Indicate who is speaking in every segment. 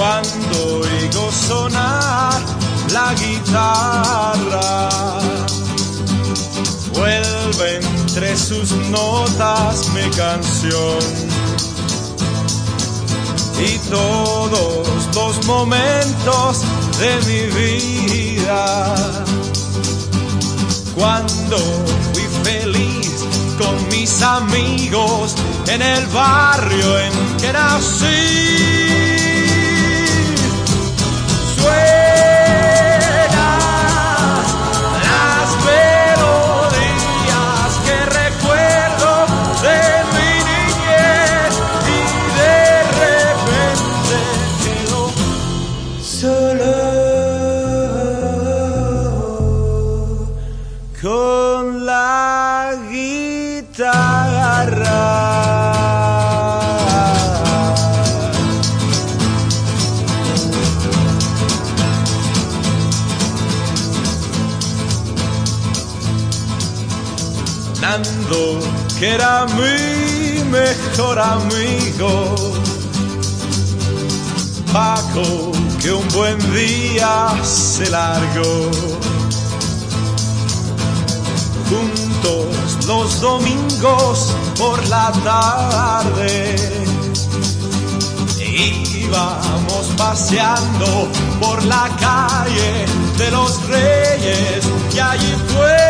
Speaker 1: cuando oigo sonar la guitarra. Vuelve entre sus notas mi canción y todos los momentos de mi vida. Cuando fui feliz con mis amigos en el barrio en que nací. Que era mi mejor amigo. Paco, que un buen día se largó. Juntos los domingos por la tarde. Íbamos paseando por la calle de los reyes y allí fue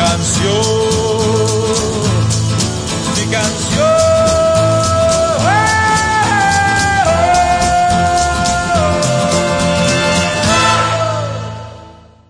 Speaker 1: canción.